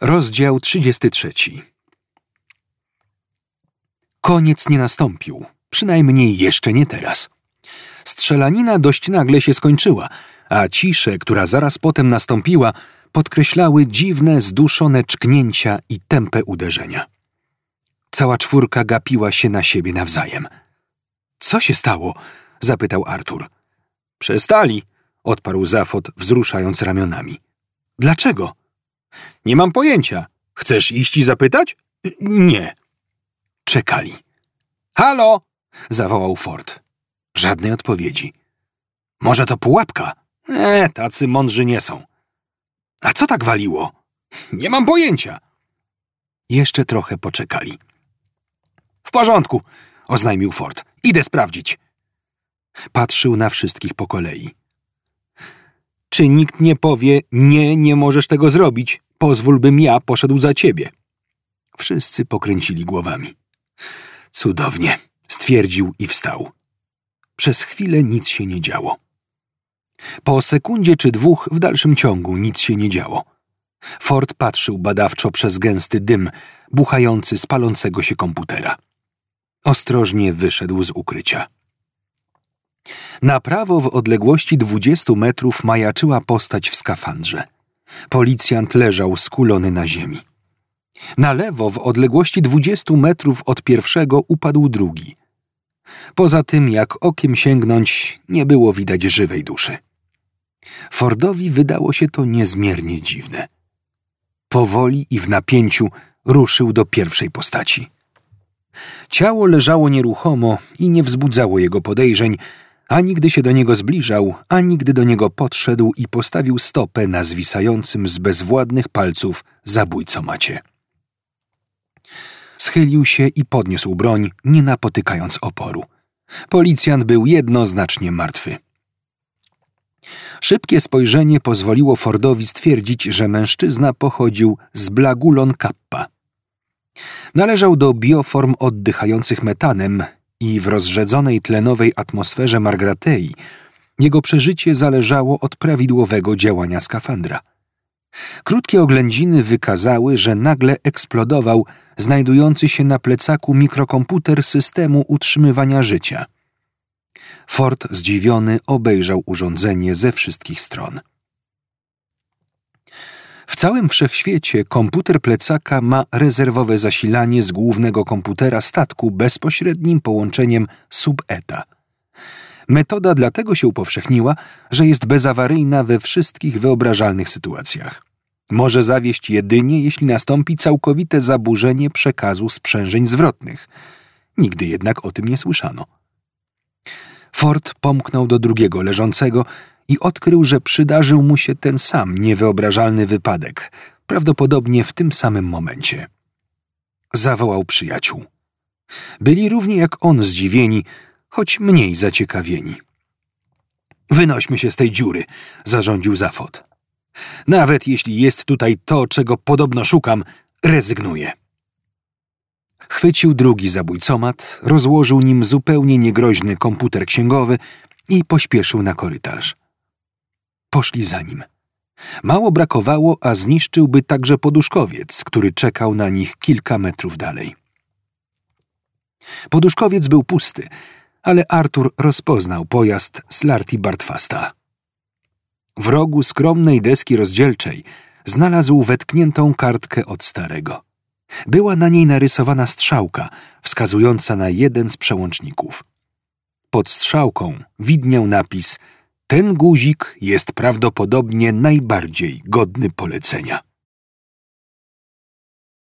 Rozdział 33 Koniec nie nastąpił, przynajmniej jeszcze nie teraz. Strzelanina dość nagle się skończyła, a ciszę, która zaraz potem nastąpiła, podkreślały dziwne, zduszone czknięcia i tępe uderzenia. Cała czwórka gapiła się na siebie nawzajem. Co się stało? zapytał Artur. Przestali, odparł Zafot, wzruszając ramionami. Dlaczego? Nie mam pojęcia. Chcesz iść i zapytać? Nie. Czekali. Halo! zawołał Ford. Żadnej odpowiedzi. Może to pułapka? E, tacy mądrzy nie są. A co tak waliło? Nie mam pojęcia. Jeszcze trochę poczekali. W porządku, oznajmił Ford. Idę sprawdzić. Patrzył na wszystkich po kolei. Czy nikt nie powie, nie, nie możesz tego zrobić, pozwól bym ja poszedł za ciebie? Wszyscy pokręcili głowami. Cudownie, stwierdził i wstał. Przez chwilę nic się nie działo. Po sekundzie czy dwóch w dalszym ciągu nic się nie działo. Ford patrzył badawczo przez gęsty dym, buchający z palącego się komputera. Ostrożnie wyszedł z ukrycia. Na prawo w odległości dwudziestu metrów majaczyła postać w skafandrze. Policjant leżał skulony na ziemi. Na lewo w odległości dwudziestu metrów od pierwszego upadł drugi. Poza tym, jak okiem sięgnąć, nie było widać żywej duszy. Fordowi wydało się to niezmiernie dziwne. Powoli i w napięciu ruszył do pierwszej postaci. Ciało leżało nieruchomo i nie wzbudzało jego podejrzeń, ani gdy się do niego zbliżał, ani gdy do niego podszedł i postawił stopę na zwisającym z bezwładnych palców zabójcomacie. Schylił się i podniósł broń, nie napotykając oporu. Policjant był jednoznacznie martwy. Szybkie spojrzenie pozwoliło Fordowi stwierdzić, że mężczyzna pochodził z Blagulon Kappa. Należał do bioform oddychających metanem i w rozrzedzonej tlenowej atmosferze Margratei jego przeżycie zależało od prawidłowego działania skafandra. Krótkie oględziny wykazały, że nagle eksplodował znajdujący się na plecaku mikrokomputer systemu utrzymywania życia. Ford zdziwiony obejrzał urządzenie ze wszystkich stron. Całym wszechświecie komputer plecaka ma rezerwowe zasilanie z głównego komputera statku bezpośrednim połączeniem sub-ETA. Metoda dlatego się upowszechniła, że jest bezawaryjna we wszystkich wyobrażalnych sytuacjach. Może zawieść jedynie, jeśli nastąpi całkowite zaburzenie przekazu sprzężeń zwrotnych. Nigdy jednak o tym nie słyszano. Ford pomknął do drugiego leżącego i odkrył, że przydarzył mu się ten sam niewyobrażalny wypadek, prawdopodobnie w tym samym momencie. Zawołał przyjaciół. Byli równie jak on zdziwieni, choć mniej zaciekawieni. Wynośmy się z tej dziury, zarządził Zafot. Nawet jeśli jest tutaj to, czego podobno szukam, rezygnuję. Chwycił drugi zabójcomat, rozłożył nim zupełnie niegroźny komputer księgowy i pośpieszył na korytarz. Poszli za nim. Mało brakowało, a zniszczyłby także poduszkowiec, który czekał na nich kilka metrów dalej. Poduszkowiec był pusty, ale Artur rozpoznał pojazd Slarty Bartfasta. W rogu skromnej deski rozdzielczej znalazł wetkniętą kartkę od starego. Była na niej narysowana strzałka, wskazująca na jeden z przełączników. Pod strzałką widniał napis – ten guzik jest prawdopodobnie najbardziej godny polecenia.